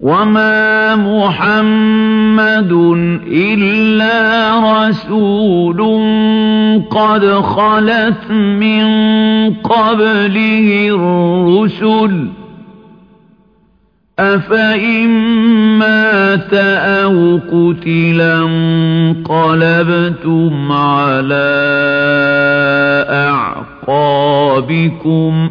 وَمَا مُحَمَّدٌ إِلَّا رَسُولٌ قَدْ خَلَتْ مِن قَبْلِهِ الرُّسُلُ ۚ أَفَإِن مَّاتَ أَوْ قُتِلَ انقَلَبْتُمْ عَلَىٰ أَعْقَابِكُمْ ۚ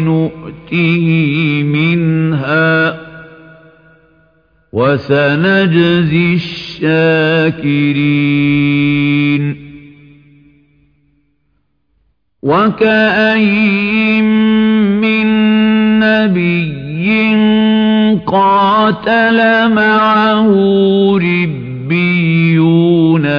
نُؤْتِهِ مِنْهَا ۖ وَسَنَجْزِي الشَّاكِرِينَ وَكَأَيِّن مِّن نَّبِيٍّ قَاتَلَ مَعَهُ رِبِّيُّونَ